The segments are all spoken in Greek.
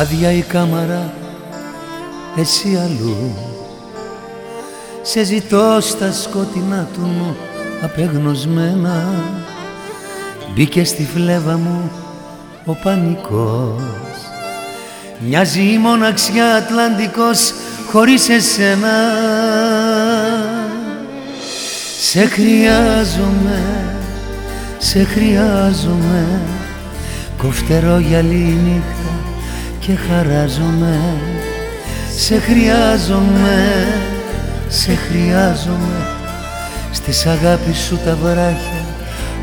Άδεια η κάμαρα, εσύ αλλού. Σε ζητώ στα σκοτεινά του νου απεγνωσμένα. Μπήκε στη φλέβα μου ο πανικός. Μοιάζει η μοναξιά Ατλαντικός χωρίς εσένα. Σε χρειάζομαι, σε χρειάζομαι. Κοφτερό γυαλί νύχτα και χαράζομαι. Σε χρειάζομαι, σε χρειάζομαι Στις αγάπη σου τα βράχια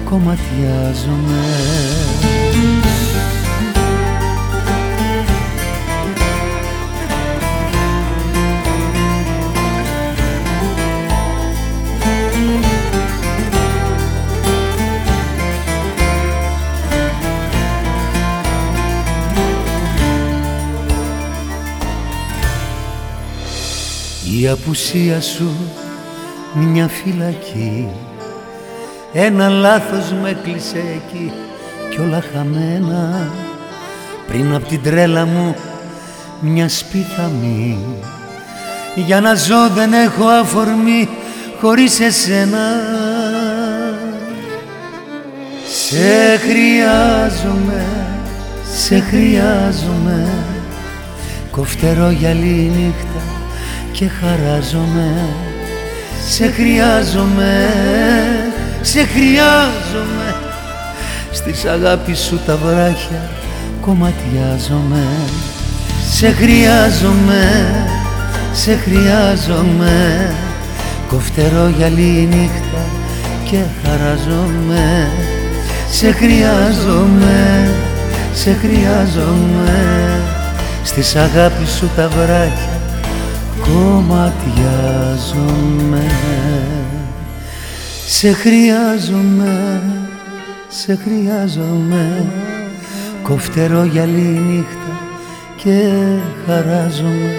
κομματιάζομαι. Η απουσία σου μια φυλακή. Ένα λάθος με κλείσε εκεί κι όλα χαμένα. Πριν απ' την τρέλα μου μια σπίθαμη. Για να ζω δεν έχω αφορμή χωρίς εσένα. Σε χρειάζομαι, σε χρειάζομαι. Κοφτερό γυαλί νύχτα και χαράζομαι Σε χρειάζομαι, σε χρειάζομαι. Στις αγάπης σου τα βράχια κομματιάζομαι. Σε χρειάζομαι, σε χρειάζομαι. Κοφτερό γυαλί νύχτα και χαράζομαι. Σε χρειάζομαι, σε χρειάζομαι. Στις αγάπης σου τα βράχια κομματιάζομαι. Σε χρειάζομαι, σε χρειάζομαι. Κοφτερό γυαλί νύχτα και χαράζομαι.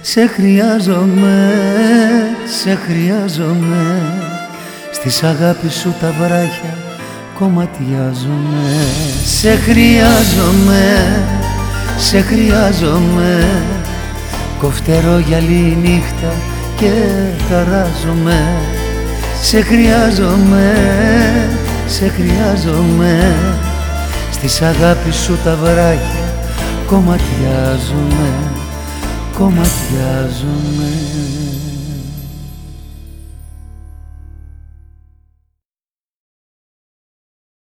Σε χρειάζομαι, σε χρειάζομαι. Στις αγάπη σου τα βράχια κομματιάζομαι. Σε χρειάζομαι, σε χρειάζομαι Κοφτερό γυαλί νύχτα και χαράζομαι Σε χρειάζομαι, σε χρειάζομαι. Στις αγάπη σου τα βράχια κομματιάζομαι, κομματιάζομαι